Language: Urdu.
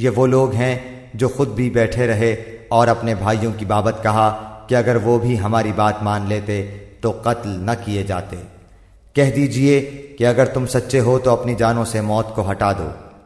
یہ وہ لوگ ہیں جو خود بھی بیٹھے رہے اور اپنے بھائیوں کی بابت کہا کہ اگر وہ بھی ہماری بات مان لیتے تو قتل نہ کیے جاتے۔ کہہ دیجیے کہ اگر تم سچے ہو تو اپنی جانوں سے موت کو ہٹا دو۔